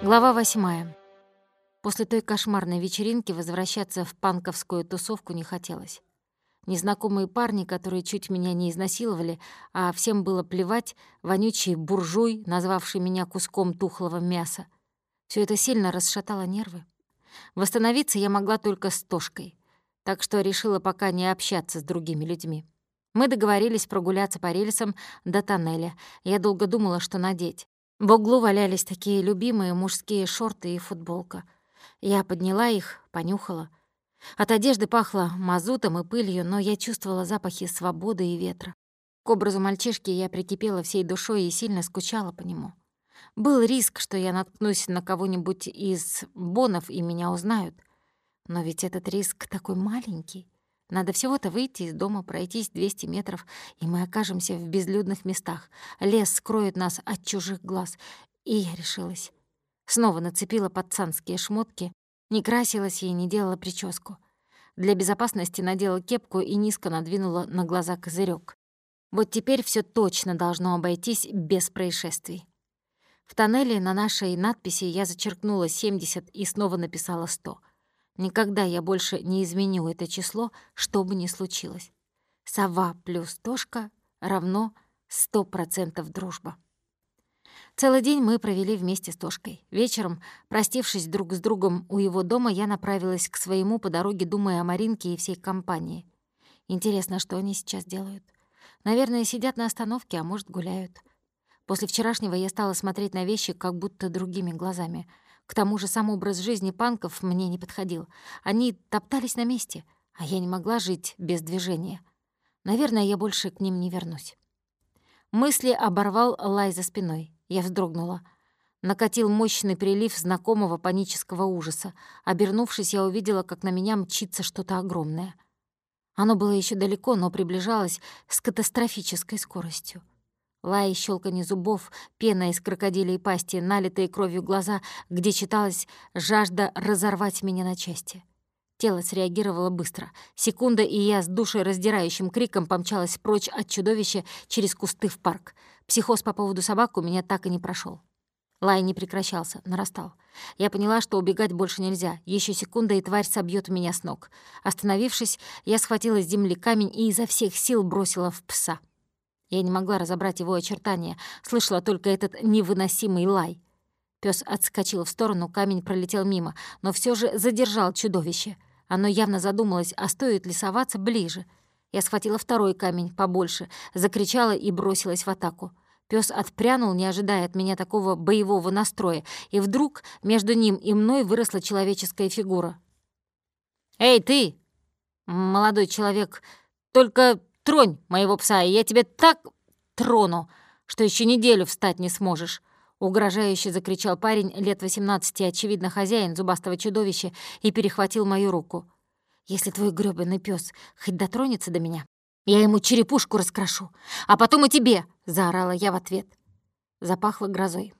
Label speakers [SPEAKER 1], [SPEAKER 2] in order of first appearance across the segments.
[SPEAKER 1] Глава восьмая. После той кошмарной вечеринки возвращаться в панковскую тусовку не хотелось. Незнакомые парни, которые чуть меня не изнасиловали, а всем было плевать, вонючий буржуй, назвавший меня куском тухлого мяса. Все это сильно расшатало нервы. Восстановиться я могла только с Тошкой, так что решила пока не общаться с другими людьми. Мы договорились прогуляться по рельсам до тоннеля. Я долго думала, что надеть. В углу валялись такие любимые мужские шорты и футболка. Я подняла их, понюхала. От одежды пахло мазутом и пылью, но я чувствовала запахи свободы и ветра. К образу мальчишки я прикипела всей душой и сильно скучала по нему. Был риск, что я наткнусь на кого-нибудь из бонов и меня узнают. Но ведь этот риск такой маленький. Надо всего-то выйти из дома, пройтись 200 метров, и мы окажемся в безлюдных местах. Лес скроет нас от чужих глаз. И я решилась. Снова нацепила пацанские шмотки, не красилась и не делала прическу. Для безопасности надела кепку и низко надвинула на глаза козырек. Вот теперь все точно должно обойтись без происшествий. В тоннеле на нашей надписи я зачеркнула 70 и снова написала 100. Никогда я больше не изменю это число, что бы ни случилось. Сова плюс Тошка равно сто процентов дружба. Целый день мы провели вместе с Тошкой. Вечером, простившись друг с другом у его дома, я направилась к своему по дороге, думая о Маринке и всей компании. Интересно, что они сейчас делают? Наверное, сидят на остановке, а может, гуляют. После вчерашнего я стала смотреть на вещи как будто другими глазами — к тому же сам образ жизни панков мне не подходил. Они топтались на месте, а я не могла жить без движения. Наверное, я больше к ним не вернусь. Мысли оборвал лай за спиной. Я вздрогнула. Накатил мощный прилив знакомого панического ужаса. Обернувшись, я увидела, как на меня мчится что-то огромное. Оно было еще далеко, но приближалось с катастрофической скоростью. Лай, щелканье зубов, пена из крокодилей пасти, налитые кровью глаза, где читалась жажда разорвать меня на части. Тело среагировало быстро. Секунда, и я с душераздирающим криком помчалась прочь от чудовища через кусты в парк. Психоз по поводу собак у меня так и не прошел. Лай не прекращался, нарастал. Я поняла, что убегать больше нельзя. Еще секунда, и тварь собьет меня с ног. Остановившись, я схватила с земли камень и изо всех сил бросила в пса. Я не могла разобрать его очертания, слышала только этот невыносимый лай. Пес отскочил в сторону, камень пролетел мимо, но все же задержал чудовище. Оно явно задумалось, а стоит ли соваться ближе. Я схватила второй камень, побольше, закричала и бросилась в атаку. Пес отпрянул, не ожидая от меня такого боевого настроя, и вдруг между ним и мной выросла человеческая фигура. «Эй, ты!» «Молодой человек, только Тронь моего пса, и я тебя так трону, что еще неделю встать не сможешь!» Угрожающе закричал парень лет 18, очевидно, хозяин зубастого чудовища, и перехватил мою руку. «Если твой грёбаный пес хоть дотронется до меня, я ему черепушку раскрошу, а потом и тебе!» — заорала я в ответ. Запахло грозой.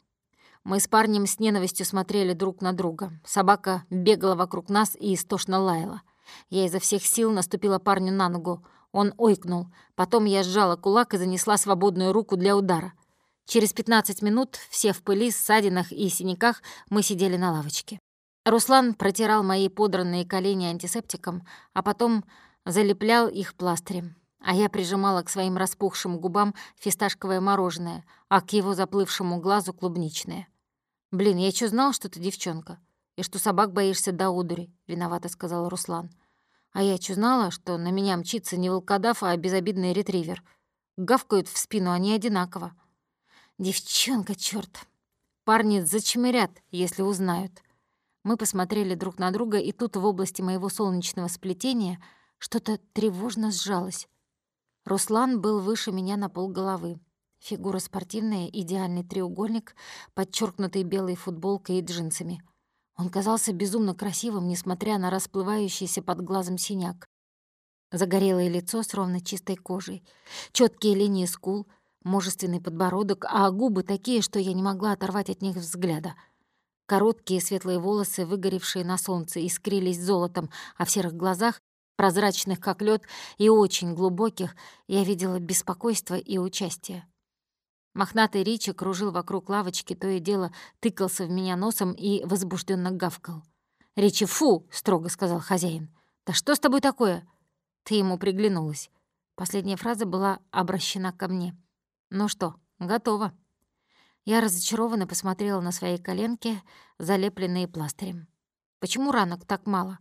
[SPEAKER 1] Мы с парнем с ненавистью смотрели друг на друга. Собака бегала вокруг нас и истошно лаяла. Я изо всех сил наступила парню на ногу. Он ойкнул. Потом я сжала кулак и занесла свободную руку для удара. Через 15 минут, все в пыли, ссадинах и синяках, мы сидели на лавочке. Руслан протирал мои подранные колени антисептиком, а потом залеплял их пластырем. А я прижимала к своим распухшим губам фисташковое мороженое, а к его заплывшему глазу клубничное. «Блин, я чё знал, что ты девчонка? И что собак боишься до удури?» — виновато сказал Руслан. А я чё знала, что на меня мчится не волкодав, а безобидный ретривер. Гавкают в спину они одинаково. Девчонка, чёрт. Парни зачмырят, если узнают. Мы посмотрели друг на друга, и тут в области моего солнечного сплетения что-то тревожно сжалось. Руслан был выше меня на полголовы. Фигура спортивная, идеальный треугольник, подчеркнутый белой футболкой и джинсами — он казался безумно красивым, несмотря на расплывающийся под глазом синяк. Загорелое лицо с ровно чистой кожей, четкие линии скул, мужественный подбородок, а губы такие, что я не могла оторвать от них взгляда. Короткие светлые волосы, выгоревшие на солнце, искрились золотом, а в серых глазах, прозрачных как лед и очень глубоких, я видела беспокойство и участие. Мохнатый Ричи кружил вокруг лавочки, то и дело тыкался в меня носом и возбужденно гавкал. «Ричи, фу!» — строго сказал хозяин. «Да что с тобой такое?» Ты ему приглянулась. Последняя фраза была обращена ко мне. «Ну что, готово». Я разочарованно посмотрела на свои коленки, залепленные пластырем. Почему ранок так мало?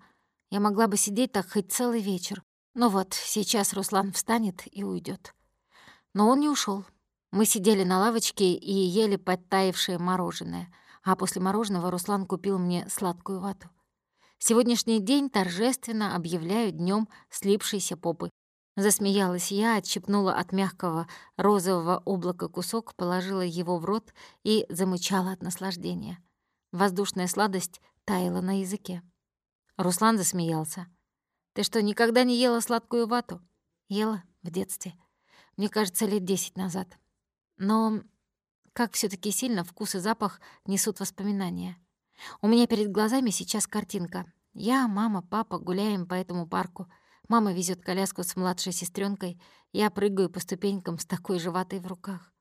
[SPEAKER 1] Я могла бы сидеть так хоть целый вечер. Но вот сейчас Руслан встанет и уйдет. Но он не ушел. Мы сидели на лавочке и ели подтаявшее мороженое, а после мороженого Руслан купил мне сладкую вату. Сегодняшний день торжественно объявляю днем слипшейся попы. Засмеялась я, отщипнула от мягкого розового облака кусок, положила его в рот и замычала от наслаждения. Воздушная сладость таяла на языке. Руслан засмеялся. «Ты что, никогда не ела сладкую вату?» «Ела в детстве. Мне кажется, лет десять назад. Но как все таки сильно вкус и запах несут воспоминания. У меня перед глазами сейчас картинка. Я, мама, папа гуляем по этому парку — Мама везет коляску с младшей сестренкой, я прыгаю по ступенькам с такой же ватой в руках.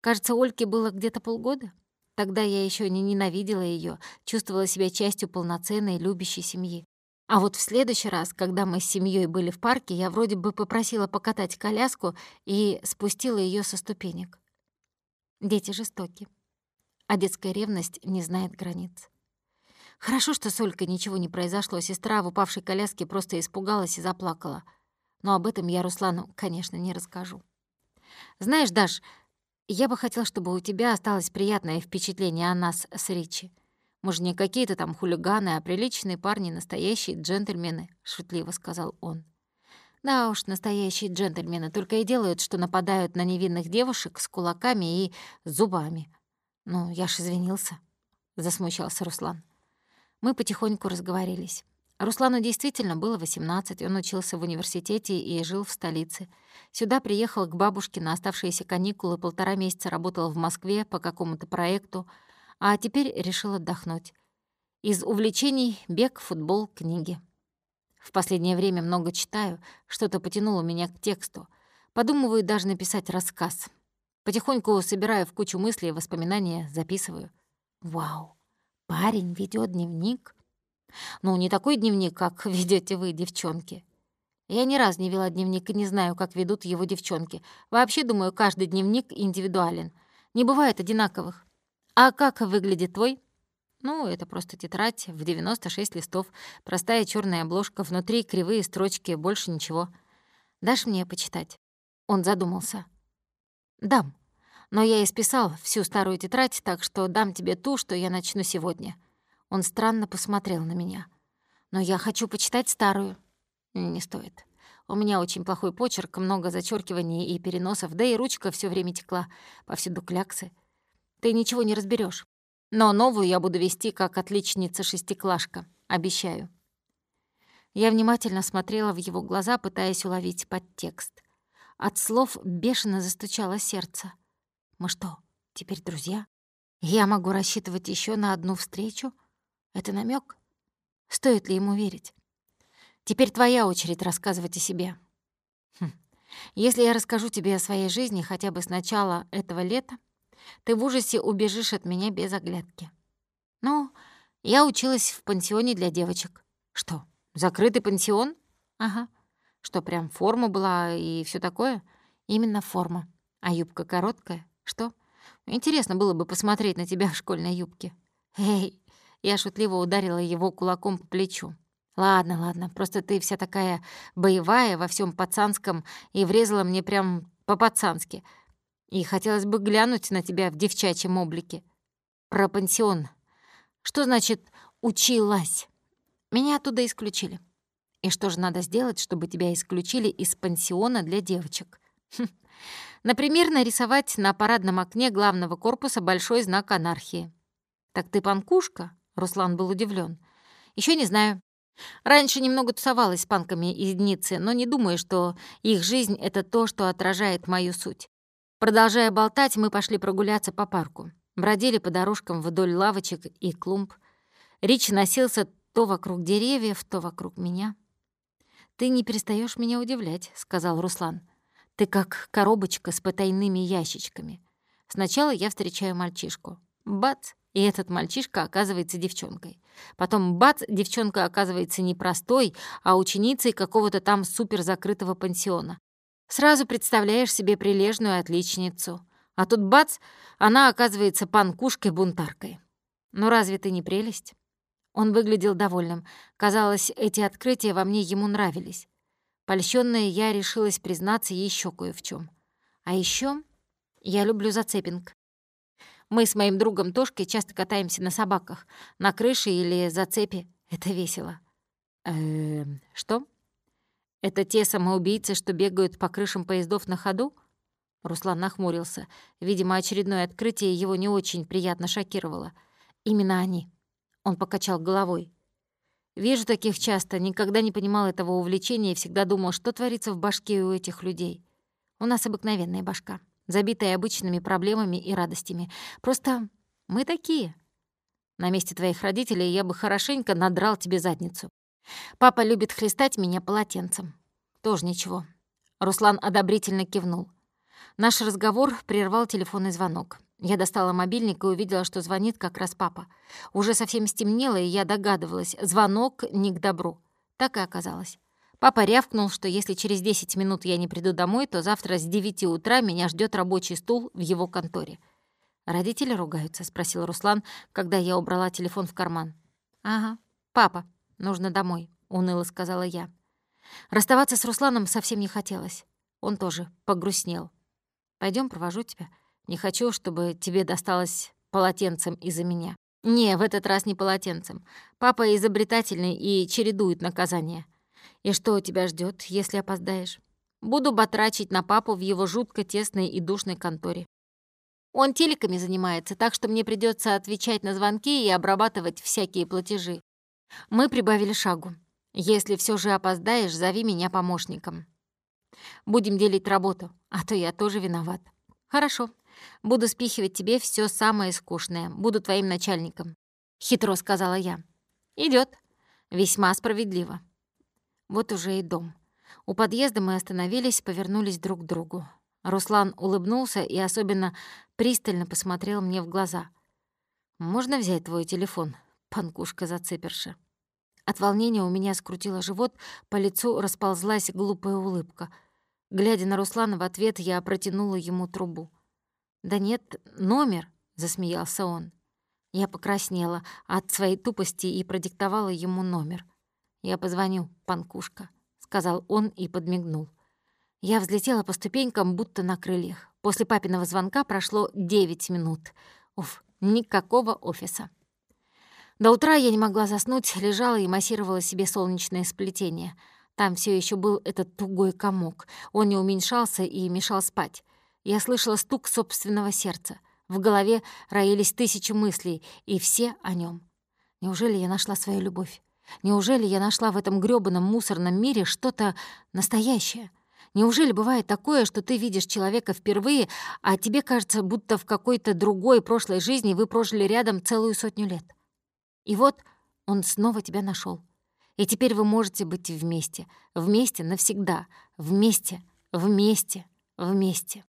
[SPEAKER 1] Кажется, Ольке было где-то полгода. Тогда я еще не ненавидела ее, чувствовала себя частью полноценной, любящей семьи. А вот в следующий раз, когда мы с семьей были в парке, я вроде бы попросила покатать коляску и спустила ее со ступенек. Дети жестоки, а детская ревность не знает границ. Хорошо, что с Олькой ничего не произошло. Сестра в упавшей коляске просто испугалась и заплакала. Но об этом я Руслану, конечно, не расскажу. Знаешь, Даш, я бы хотел, чтобы у тебя осталось приятное впечатление о нас с Ричи. Мы же не какие-то там хулиганы, а приличные парни, настоящие джентльмены», — шутливо сказал он. «Да уж, настоящие джентльмены только и делают, что нападают на невинных девушек с кулаками и зубами». «Ну, я ж извинился», — засмущался Руслан. Мы потихоньку разговорились. Руслану действительно было 18, он учился в университете и жил в столице. Сюда приехал к бабушке на оставшиеся каникулы, полтора месяца работал в Москве по какому-то проекту, а теперь решил отдохнуть. Из увлечений — бег, футбол, книги. В последнее время много читаю, что-то потянуло меня к тексту. Подумываю даже написать рассказ. Потихоньку собираю в кучу мыслей воспоминания, записываю. Вау! Парень ведет дневник? Ну, не такой дневник, как ведете вы, девчонки. Я ни разу не вела дневник и не знаю, как ведут его девчонки. Вообще, думаю, каждый дневник индивидуален. Не бывает одинаковых. А как выглядит твой? Ну, это просто тетрадь в 96 листов, простая черная обложка, внутри кривые строчки, больше ничего. Дашь мне почитать? Он задумался. Дам. Но я исписал всю старую тетрадь, так что дам тебе ту, что я начну сегодня». Он странно посмотрел на меня. «Но я хочу почитать старую». «Не стоит. У меня очень плохой почерк, много зачеркиваний и переносов, да и ручка все время текла, повсюду кляксы. Ты ничего не разберешь. Но новую я буду вести как отличница-шестиклашка, обещаю». Я внимательно смотрела в его глаза, пытаясь уловить подтекст. От слов бешено застучало сердце. Мы что, теперь друзья? Я могу рассчитывать еще на одну встречу? Это намек? Стоит ли ему верить? Теперь твоя очередь рассказывать о себе. Хм. Если я расскажу тебе о своей жизни хотя бы с начала этого лета, ты в ужасе убежишь от меня без оглядки. Ну, я училась в пансионе для девочек. Что, закрытый пансион? Ага. Что, прям форма была и все такое? Именно форма. А юбка короткая? «Что? Интересно было бы посмотреть на тебя в школьной юбке». «Эй!» Я шутливо ударила его кулаком по плечу. «Ладно, ладно, просто ты вся такая боевая во всем пацанском и врезала мне прям по-пацански. И хотелось бы глянуть на тебя в девчачьем облике. Про пансион. Что значит «училась»? Меня оттуда исключили. И что же надо сделать, чтобы тебя исключили из пансиона для девочек? Хм. Например, нарисовать на парадном окне главного корпуса большой знак анархии. «Так ты панкушка?» — Руслан был удивлен. Еще не знаю. Раньше немного тусовалась с панками из Ниццы, но не думаю, что их жизнь — это то, что отражает мою суть. Продолжая болтать, мы пошли прогуляться по парку. Бродили по дорожкам вдоль лавочек и клумб. Рич носился то вокруг деревьев, то вокруг меня. «Ты не перестаешь меня удивлять», — сказал Руслан. Ты как коробочка с потайными ящичками. Сначала я встречаю мальчишку. Бац! И этот мальчишка оказывается девчонкой. Потом бац, девчонка оказывается не простой, а ученицей какого-то там суперзакрытого пансиона. Сразу представляешь себе прилежную отличницу. А тут бац, она оказывается панкушкой-бунтаркой. Ну разве ты не прелесть? Он выглядел довольным. Казалось, эти открытия во мне ему нравились. Польщённая я решилась признаться еще кое в чем. А еще я люблю зацепинг. Мы с моим другом Тошкой часто катаемся на собаках, на крыше или зацепе. Это весело. Эм, что? Это те самоубийцы, что бегают по крышам поездов на ходу? Руслан нахмурился. Видимо, очередное открытие его не очень приятно шокировало. Именно они. Он покачал головой. Вижу таких часто, никогда не понимал этого увлечения и всегда думал, что творится в башке у этих людей. У нас обыкновенная башка, забитая обычными проблемами и радостями. Просто мы такие. На месте твоих родителей я бы хорошенько надрал тебе задницу. Папа любит хлестать меня полотенцем. Тоже ничего. Руслан одобрительно кивнул. Наш разговор прервал телефонный звонок. Я достала мобильник и увидела, что звонит как раз папа. Уже совсем стемнело, и я догадывалась, звонок не к добру. Так и оказалось. Папа рявкнул, что если через 10 минут я не приду домой, то завтра с 9 утра меня ждет рабочий стул в его конторе. «Родители ругаются?» — спросил Руслан, когда я убрала телефон в карман. «Ага, папа, нужно домой», — уныло сказала я. Расставаться с Русланом совсем не хотелось. Он тоже погрустнел. Пойдем, провожу тебя», не хочу, чтобы тебе досталось полотенцем из-за меня. Не, в этот раз не полотенцем. Папа изобретательный и чередует наказания. И что тебя ждет, если опоздаешь? Буду батрачить на папу в его жутко тесной и душной конторе. Он телеками занимается, так что мне придется отвечать на звонки и обрабатывать всякие платежи. Мы прибавили шагу. Если все же опоздаешь, зови меня помощником. Будем делить работу, а то я тоже виноват. Хорошо, Буду спихивать тебе все самое скучное. Буду твоим начальником». Хитро сказала я. Идет. Весьма справедливо. Вот уже и дом. У подъезда мы остановились, повернулись друг к другу. Руслан улыбнулся и особенно пристально посмотрел мне в глаза. «Можно взять твой телефон, панкушка-зацеперша?» От волнения у меня скрутило живот, по лицу расползлась глупая улыбка. Глядя на Руслана в ответ, я протянула ему трубу. «Да нет, номер», — засмеялся он. Я покраснела от своей тупости и продиктовала ему номер. «Я позвоню, панкушка», — сказал он и подмигнул. Я взлетела по ступенькам, будто на крыльях. После папиного звонка прошло девять минут. Уф, никакого офиса. До утра я не могла заснуть, лежала и массировала себе солнечное сплетение. Там все еще был этот тугой комок. Он не уменьшался и мешал спать. Я слышала стук собственного сердца. В голове роились тысячи мыслей, и все о нем. Неужели я нашла свою любовь? Неужели я нашла в этом грёбаном мусорном мире что-то настоящее? Неужели бывает такое, что ты видишь человека впервые, а тебе кажется, будто в какой-то другой прошлой жизни вы прожили рядом целую сотню лет? И вот он снова тебя нашел. И теперь вы можете быть вместе. Вместе навсегда. Вместе. Вместе. Вместе.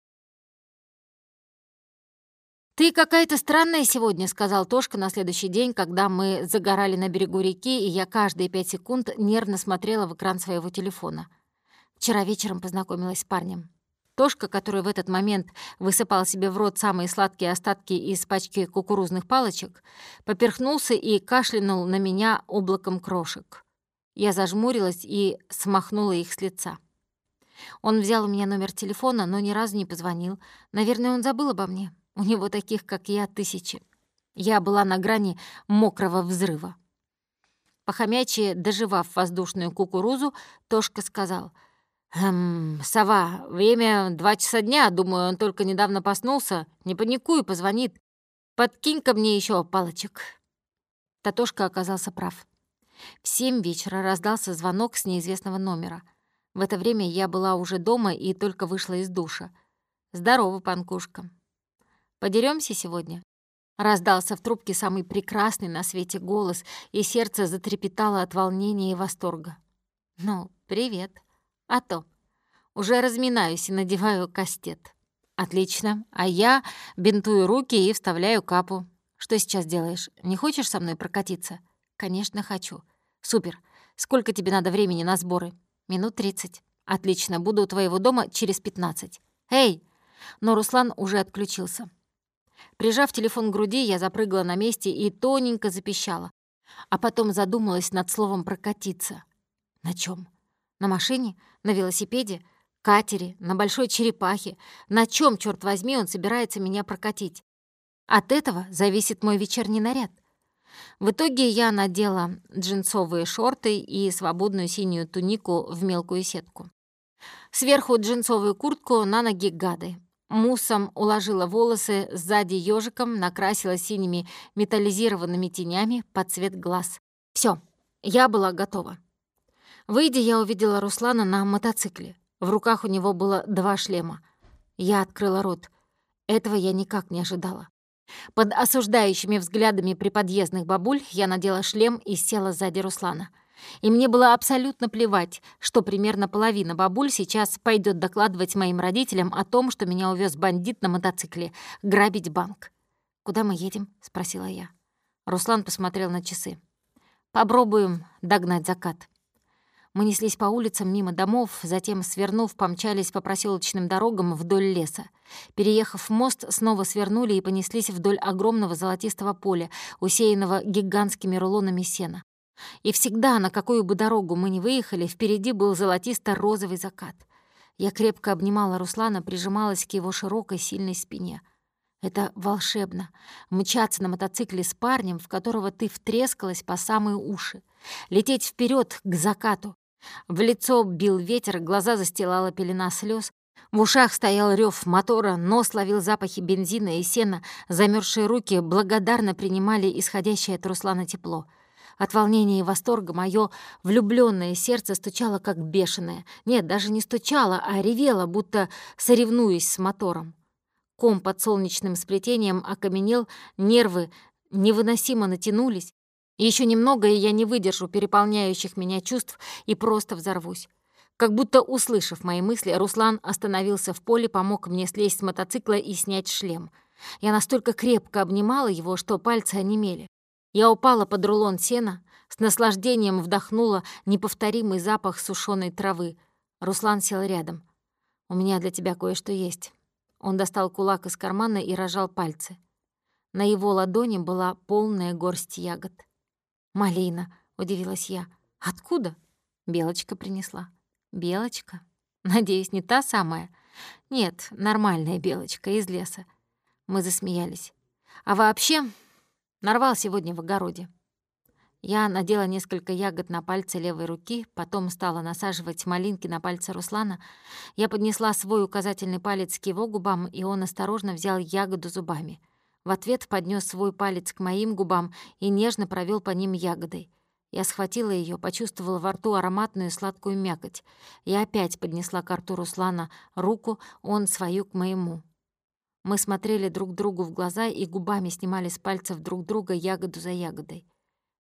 [SPEAKER 1] «Ты какая-то странная сегодня», — сказал Тошка на следующий день, когда мы загорали на берегу реки, и я каждые пять секунд нервно смотрела в экран своего телефона. Вчера вечером познакомилась с парнем. Тошка, который в этот момент высыпал себе в рот самые сладкие остатки из пачки кукурузных палочек, поперхнулся и кашлянул на меня облаком крошек. Я зажмурилась и смахнула их с лица. Он взял у меня номер телефона, но ни разу не позвонил. Наверное, он забыл обо мне. У него таких, как я, тысячи. Я была на грани мокрого взрыва. Похомячие, доживав воздушную кукурузу, Тошка сказал, «Эм, сова, время два часа дня, думаю, он только недавно проснулся. Не паникуй, позвонит. Подкинь-ка мне еще палочек». Татошка оказался прав. В семь вечера раздался звонок с неизвестного номера. В это время я была уже дома и только вышла из душа. «Здорово, панкушка. Подеремся сегодня?» Раздался в трубке самый прекрасный на свете голос, и сердце затрепетало от волнения и восторга. «Ну, привет. А то. Уже разминаюсь и надеваю кастет». Отлично. А я бинтую руки и вставляю капу. Что сейчас делаешь? Не хочешь со мной прокатиться? Конечно, хочу. Супер. Сколько тебе надо времени на сборы? Минут тридцать. Отлично, буду у твоего дома через пятнадцать. Эй! Но Руслан уже отключился. Прижав телефон к груди, я запрыгала на месте и тоненько запищала. А потом задумалась над словом «прокатиться». На чем? На машине? На велосипеде? Катере? На большой черепахе? На чем, черт возьми, он собирается меня прокатить? От этого зависит мой вечерний наряд. В итоге я надела джинсовые шорты и свободную синюю тунику в мелкую сетку. Сверху джинсовую куртку, на ноги гады. Муссом уложила волосы сзади ежиком, накрасила синими металлизированными тенями под цвет глаз. Все, я была готова. Выйдя, я увидела Руслана на мотоцикле. В руках у него было два шлема. Я открыла рот. Этого я никак не ожидала. Под осуждающими взглядами приподъездных бабуль я надела шлем и села сзади Руслана. И мне было абсолютно плевать, что примерно половина бабуль сейчас пойдет докладывать моим родителям о том, что меня увез бандит на мотоцикле грабить банк. «Куда мы едем?» — спросила я. Руслан посмотрел на часы. «Попробуем догнать закат». Мы неслись по улицам мимо домов, затем, свернув, помчались по проселочным дорогам вдоль леса. Переехав мост, снова свернули и понеслись вдоль огромного золотистого поля, усеянного гигантскими рулонами сена. И всегда, на какую бы дорогу мы ни выехали, впереди был золотисто-розовый закат. Я крепко обнимала Руслана, прижималась к его широкой, сильной спине. Это волшебно — мчаться на мотоцикле с парнем, в которого ты втрескалась по самые уши. Лететь вперед к закату. В лицо бил ветер, глаза застилала пелена слез. В ушах стоял рев мотора, нос ловил запахи бензина и сена, замерзшие руки благодарно принимали исходящее от Руслана тепло — от волнения и восторга мое влюбленное сердце стучало как бешеное. Нет, даже не стучало, а ревело, будто соревнуясь с мотором. Ком под солнечным сплетением окаменел, нервы невыносимо натянулись. Еще немного, и я не выдержу переполняющих меня чувств и просто взорвусь. Как будто, услышав мои мысли, Руслан остановился в поле, помог мне слезть с мотоцикла и снять шлем. Я настолько крепко обнимала его, что пальцы онемели. Я упала под рулон сена, с наслаждением вдохнула неповторимый запах сушеной травы. Руслан сел рядом. «У меня для тебя кое-что есть». Он достал кулак из кармана и рожал пальцы. На его ладони была полная горсть ягод. «Малина», — удивилась я. «Откуда?» Белочка принесла. «Белочка? Надеюсь, не та самая?» «Нет, нормальная белочка из леса». Мы засмеялись. «А вообще, Нарвал сегодня в огороде. Я надела несколько ягод на пальцы левой руки, потом стала насаживать малинки на пальцы Руслана. Я поднесла свой указательный палец к его губам, и он осторожно взял ягоду зубами. В ответ поднес свой палец к моим губам и нежно провел по ним ягодой. Я схватила ее, почувствовала во рту ароматную сладкую мякоть. Я опять поднесла к рту Руслана руку, он свою к моему. Мы смотрели друг другу в глаза и губами снимали с пальцев друг друга ягоду за ягодой.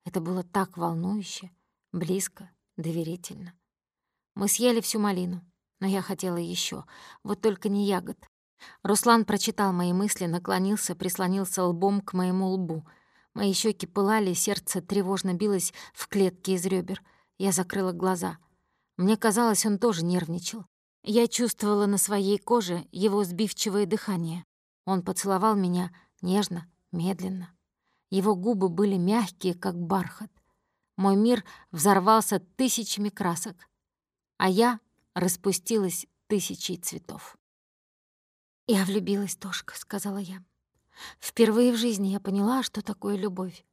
[SPEAKER 1] Это было так волнующе, близко, доверительно. Мы съели всю малину, но я хотела еще, вот только не ягод. Руслан прочитал мои мысли, наклонился, прислонился лбом к моему лбу. Мои щеки пылали, сердце тревожно билось в клетке из ребер. Я закрыла глаза. Мне казалось, он тоже нервничал. Я чувствовала на своей коже его сбивчивое дыхание. Он поцеловал меня нежно, медленно. Его губы были мягкие, как бархат. Мой мир взорвался тысячами красок, а я распустилась тысячей цветов. «Я влюбилась, Тошка», — сказала я. «Впервые в жизни я поняла, что такое любовь.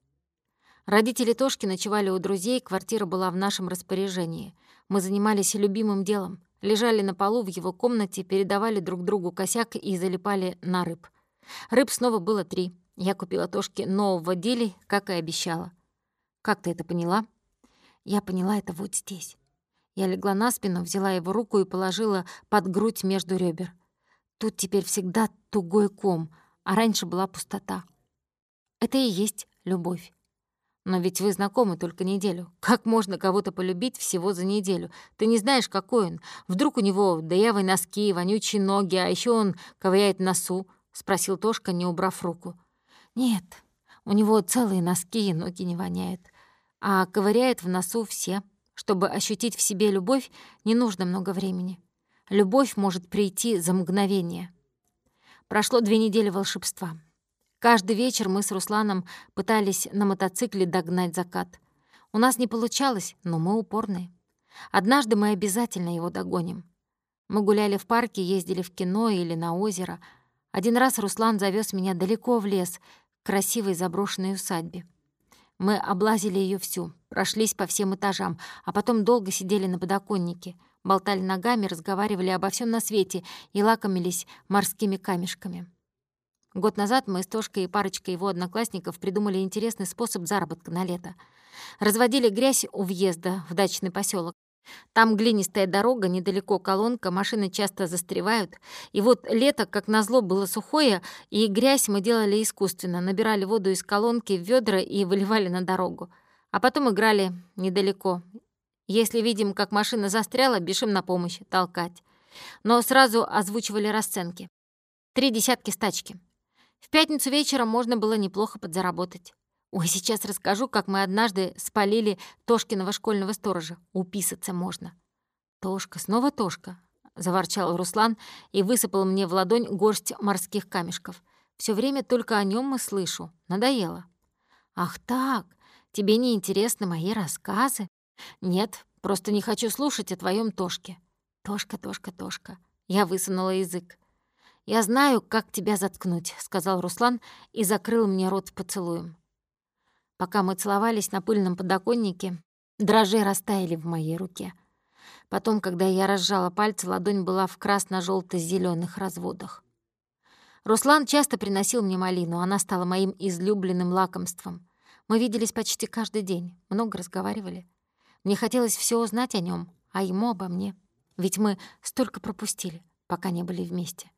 [SPEAKER 1] Родители Тошки ночевали у друзей, квартира была в нашем распоряжении. Мы занимались любимым делом лежали на полу в его комнате, передавали друг другу косяк и залипали на рыб. Рыб снова было три. Я купила Тошке нового дели, как и обещала. «Как ты это поняла?» Я поняла это вот здесь. Я легла на спину, взяла его руку и положила под грудь между ребер. Тут теперь всегда тугой ком, а раньше была пустота. Это и есть любовь. Но ведь вы знакомы только неделю. Как можно кого-то полюбить всего за неделю? Ты не знаешь, какой он. Вдруг у него дырявые носки, вонючие ноги, а еще он ковыряет носу?» — спросил Тошка, не убрав руку. «Нет, у него целые носки и ноги не воняют. А ковыряет в носу все. Чтобы ощутить в себе любовь, не нужно много времени. Любовь может прийти за мгновение». Прошло две недели волшебства. Каждый вечер мы с Русланом пытались на мотоцикле догнать закат. У нас не получалось, но мы упорные. Однажды мы обязательно его догоним. Мы гуляли в парке, ездили в кино или на озеро. Один раз Руслан завез меня далеко в лес, к красивой заброшенной усадьбе. Мы облазили ее всю, прошлись по всем этажам, а потом долго сидели на подоконнике, болтали ногами, разговаривали обо всем на свете и лакомились морскими камешками. Год назад мы с Тошкой и парочкой его одноклассников придумали интересный способ заработка на лето. Разводили грязь у въезда в дачный поселок. Там глинистая дорога, недалеко колонка, машины часто застревают. И вот лето, как назло, было сухое, и грязь мы делали искусственно, набирали воду из колонки в ведра и выливали на дорогу. А потом играли недалеко. Если видим, как машина застряла, бежим на помощь, толкать. Но сразу озвучивали расценки. Три десятки стачки. В пятницу вечером можно было неплохо подзаработать. Ой, сейчас расскажу, как мы однажды спалили Тошкиного школьного сторожа. Уписаться можно. «Тошка, снова Тошка», — заворчал Руслан и высыпал мне в ладонь горсть морских камешков. Все время только о нем и слышу. Надоело». «Ах так, тебе не интересны мои рассказы?» «Нет, просто не хочу слушать о твоем Тошке». «Тошка, Тошка, Тошка». Я высунула язык. «Я знаю, как тебя заткнуть», — сказал Руслан и закрыл мне рот поцелуем. Пока мы целовались на пыльном подоконнике, дрожжи растаяли в моей руке. Потом, когда я разжала пальцы, ладонь была в красно желто зеленых разводах. Руслан часто приносил мне малину, она стала моим излюбленным лакомством. Мы виделись почти каждый день, много разговаривали. Мне хотелось все узнать о нем, а ему обо мне. Ведь мы столько пропустили, пока не были вместе.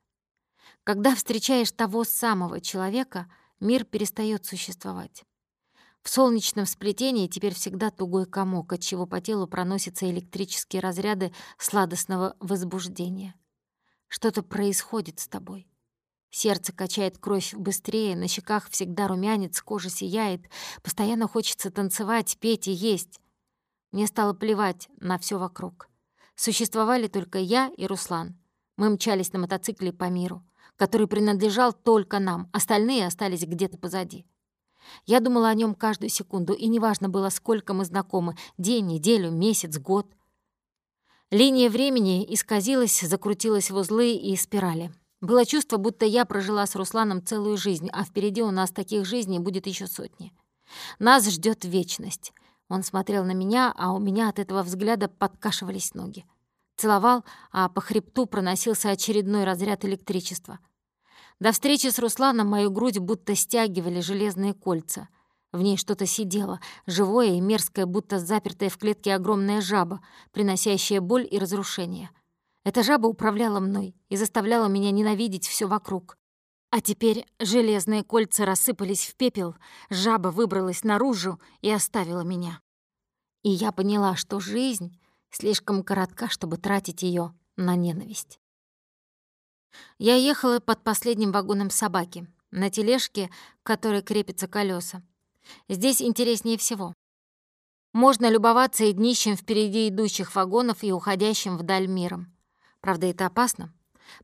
[SPEAKER 1] Когда встречаешь того самого человека, мир перестает существовать. В солнечном сплетении теперь всегда тугой комок, от чего по телу проносятся электрические разряды сладостного возбуждения. Что-то происходит с тобой. Сердце качает кровь быстрее, на щеках всегда румянец, кожа сияет, постоянно хочется танцевать, петь и есть. Мне стало плевать на все вокруг. Существовали только я и Руслан. Мы мчались на мотоцикле по миру который принадлежал только нам, остальные остались где-то позади. Я думала о нем каждую секунду, и неважно было, сколько мы знакомы — день, неделю, месяц, год. Линия времени исказилась, закрутилась в узлы и спирали. Было чувство, будто я прожила с Русланом целую жизнь, а впереди у нас таких жизней будет еще сотни. Нас ждет вечность. Он смотрел на меня, а у меня от этого взгляда подкашивались ноги. Целовал, а по хребту проносился очередной разряд электричества. До встречи с Русланом мою грудь будто стягивали железные кольца. В ней что-то сидело, живое и мерзкое, будто запертая в клетке огромная жаба, приносящая боль и разрушение. Эта жаба управляла мной и заставляла меня ненавидеть все вокруг. А теперь железные кольца рассыпались в пепел, жаба выбралась наружу и оставила меня. И я поняла, что жизнь слишком коротка, чтобы тратить ее на ненависть. Я ехала под последним вагоном собаки, на тележке, которой крепятся колеса. Здесь интереснее всего. Можно любоваться и днищем впереди идущих вагонов, и уходящим вдаль миром. Правда, это опасно.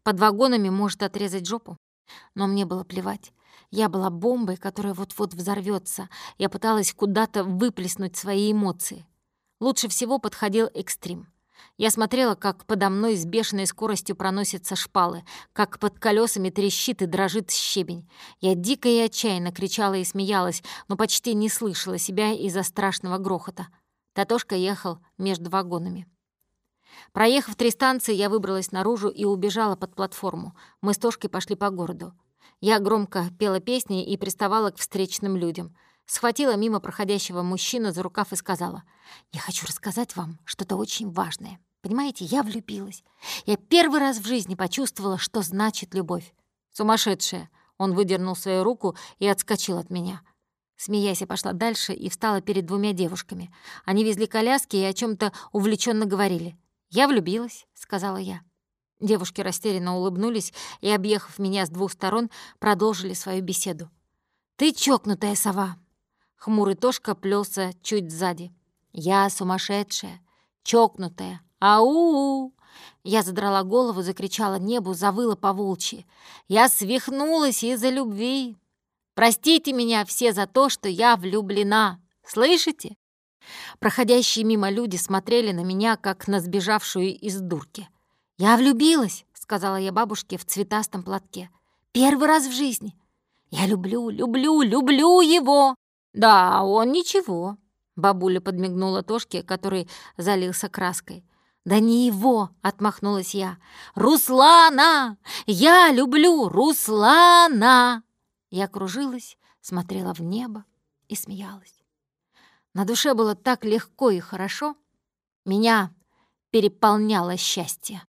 [SPEAKER 1] Под вагонами может отрезать жопу. Но мне было плевать. Я была бомбой, которая вот-вот взорвется. Я пыталась куда-то выплеснуть свои эмоции. Лучше всего подходил экстрим. Я смотрела, как подо мной с бешеной скоростью проносятся шпалы, как под колесами трещит и дрожит щебень. Я дико и отчаянно кричала и смеялась, но почти не слышала себя из-за страшного грохота. Татошка ехал между вагонами. Проехав три станции, я выбралась наружу и убежала под платформу. Мы с Тошкой пошли по городу. Я громко пела песни и приставала к встречным людям — схватила мимо проходящего мужчину за рукав и сказала, «Я хочу рассказать вам что-то очень важное. Понимаете, я влюбилась. Я первый раз в жизни почувствовала, что значит любовь. Сумасшедшая!» Он выдернул свою руку и отскочил от меня. Смеясь, я пошла дальше и встала перед двумя девушками. Они везли коляски и о чем то увлеченно говорили. «Я влюбилась», — сказала я. Девушки растерянно улыбнулись и, объехав меня с двух сторон, продолжили свою беседу. «Ты чокнутая сова!» Хмурый Тошка плелся чуть сзади. «Я сумасшедшая, чокнутая, ау!» Я задрала голову, закричала небу, завыла по волчьи. «Я свихнулась из-за любви! Простите меня все за то, что я влюблена. Слышите?» Проходящие мимо люди смотрели на меня, как на сбежавшую из дурки. «Я влюбилась», — сказала я бабушке в цветастом платке. «Первый раз в жизни. Я люблю, люблю, люблю его!» «Да, он ничего», — бабуля подмигнула Тошке, который залился краской. «Да не его!» — отмахнулась я. «Руслана! Я люблю Руслана!» Я кружилась, смотрела в небо и смеялась. На душе было так легко и хорошо. Меня переполняло счастье.